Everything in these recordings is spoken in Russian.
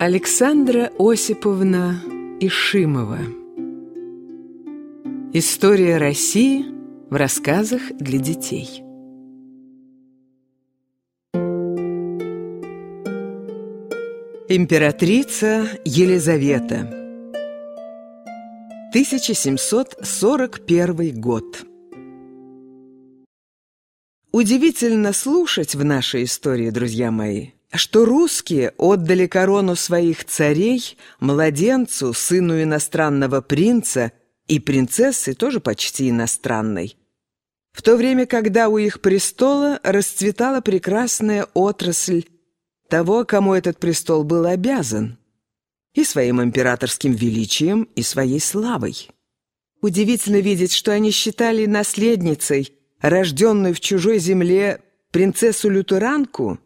Александра Осиповна Ишимова. История России в рассказах для детей. Императрица Елизавета. 1741 год. Удивительно слушать в нашей истории, друзья мои, что русские отдали корону своих царей младенцу, сыну иностранного принца и принцессы, тоже почти иностранной, в то время, когда у их престола расцветала прекрасная отрасль того, кому этот престол был обязан, и своим императорским величием, и своей славой. Удивительно видеть, что они считали наследницей, рожденную в чужой земле принцессу-лютеранку,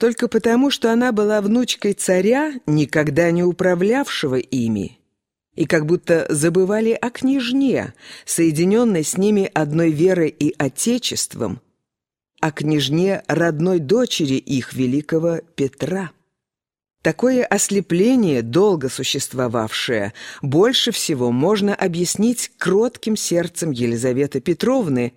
только потому, что она была внучкой царя, никогда не управлявшего ими, и как будто забывали о княжне, соединенной с ними одной верой и отечеством, о княжне родной дочери их великого Петра. Такое ослепление, долго существовавшее, больше всего можно объяснить кротким сердцем Елизаветы Петровны,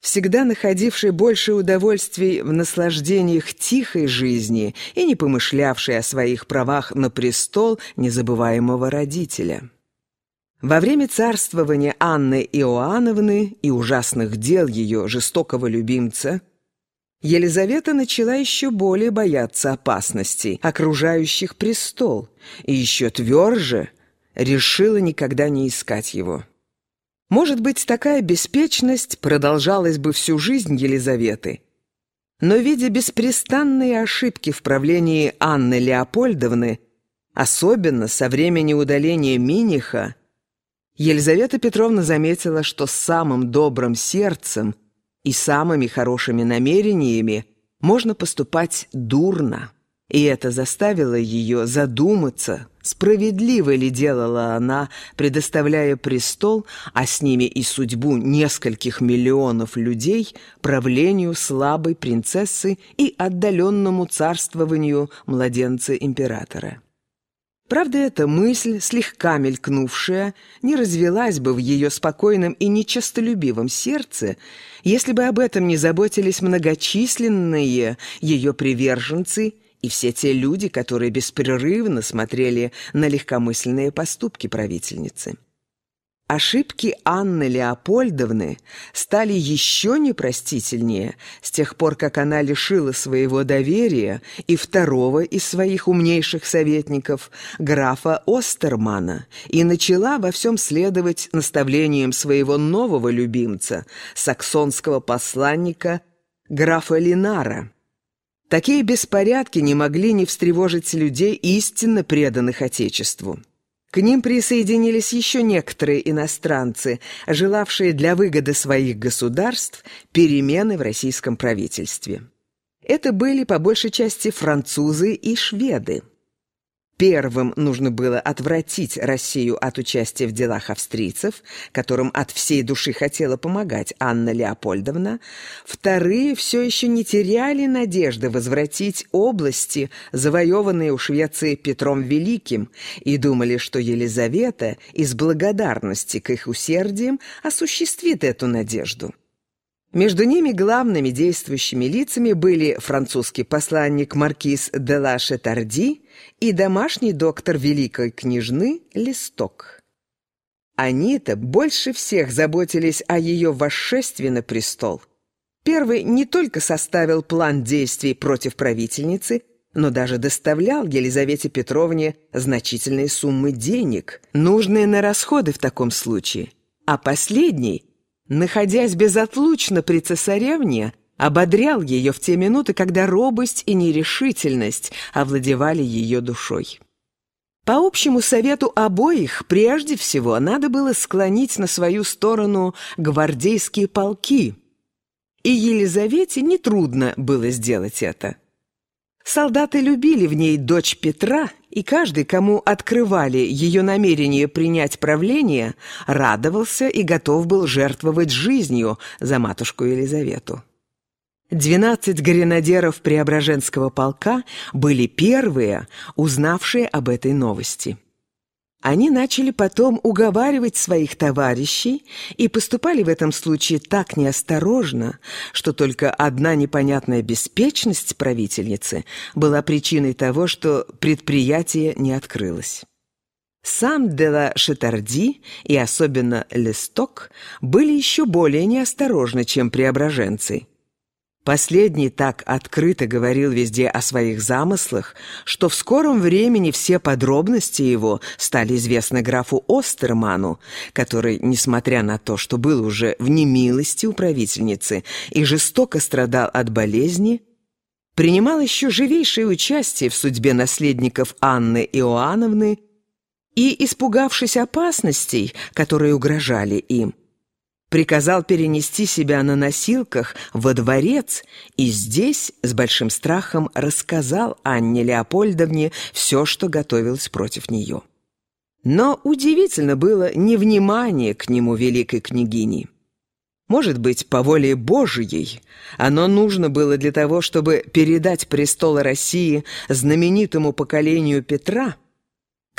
всегда находившей больше удовольствий в наслаждениях тихой жизни и не помышлявшей о своих правах на престол незабываемого родителя. Во время царствования Анны Иоанновны и ужасных дел ее жестокого любимца Елизавета начала еще более бояться опасностей, окружающих престол, и еще тверже решила никогда не искать его. Может быть, такая беспечность продолжалась бы всю жизнь Елизаветы. Но, видя беспрестанные ошибки в правлении Анны Леопольдовны, особенно со времени удаления Миниха, Елизавета Петровна заметила, что с самым добрым сердцем и самыми хорошими намерениями можно поступать дурно. И это заставило ее задуматься, справедливо ли делала она, предоставляя престол, а с ними и судьбу нескольких миллионов людей, правлению слабой принцессы и отдаленному царствованию младенца-императора. Правда, эта мысль, слегка мелькнувшая, не развелась бы в ее спокойном и нечестолюбивом сердце, если бы об этом не заботились многочисленные ее приверженцы и все те люди, которые беспрерывно смотрели на легкомысленные поступки правительницы. Ошибки Анны Леопольдовны стали еще непростительнее с тех пор, как она лишила своего доверия и второго из своих умнейших советников, графа Остермана, и начала во всем следовать наставлениям своего нового любимца, саксонского посланника графа Линара. Такие беспорядки не могли не встревожить людей, истинно преданных Отечеству. К ним присоединились еще некоторые иностранцы, желавшие для выгоды своих государств перемены в российском правительстве. Это были по большей части французы и шведы. Первым нужно было отвратить Россию от участия в делах австрийцев, которым от всей души хотела помогать Анна Леопольдовна. Вторые все еще не теряли надежды возвратить области, завоеванные у Швеции Петром Великим, и думали, что Елизавета из благодарности к их усердиям осуществит эту надежду. Между ними главными действующими лицами были французский посланник маркиз де ла Шетарди и домашний доктор великой княжны Листок. Они-то больше всех заботились о ее восшествии на престол. Первый не только составил план действий против правительницы, но даже доставлял Елизавете Петровне значительные суммы денег, нужные на расходы в таком случае. А последний – находясь безотлучно при цесаревне, ободрял ее в те минуты, когда робость и нерешительность овладевали ее душой. По общему совету обоих, прежде всего, надо было склонить на свою сторону гвардейские полки, и Елизавете нетрудно было сделать это. Солдаты любили в ней дочь Петра, и каждый, кому открывали ее намерение принять правление, радовался и готов был жертвовать жизнью за матушку Елизавету. Двенадцать гренадеров Преображенского полка были первые, узнавшие об этой новости. Они начали потом уговаривать своих товарищей и поступали в этом случае так неосторожно, что только одна непонятная беспечность правительницы была причиной того, что предприятие не открылось. Сам Дела Шетарди и особенно Лесток были еще более неосторожны, чем преображенцы. Последний так открыто говорил везде о своих замыслах, что в скором времени все подробности его стали известны графу Остерману, который, несмотря на то, что был уже в немилости у правительницы и жестоко страдал от болезни, принимал еще живейшее участие в судьбе наследников Анны Иоанновны и, испугавшись опасностей, которые угрожали им, приказал перенести себя на носилках во дворец и здесь с большим страхом рассказал Анне Леопольдовне все, что готовилось против нее. Но удивительно было невнимание к нему великой княгини. Может быть, по воле Божией оно нужно было для того, чтобы передать престол России знаменитому поколению Петра –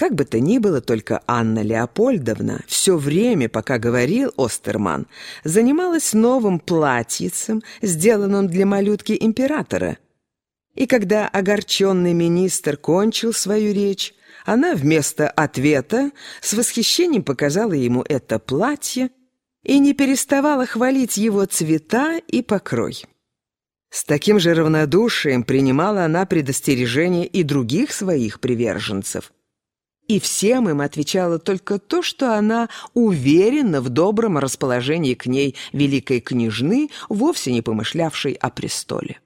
как бы то ни было, только Анна Леопольдовна все время, пока говорил Остерман, занималась новым платьицем, сделанным для малютки императора. И когда огорченный министр кончил свою речь, она вместо ответа с восхищением показала ему это платье и не переставала хвалить его цвета и покрой. С таким же равнодушием принимала она предостережения и других своих приверженцев – и всем им отвечала только то, что она уверена в добром расположении к ней великой княжны, вовсе не помышлявшей о престоле.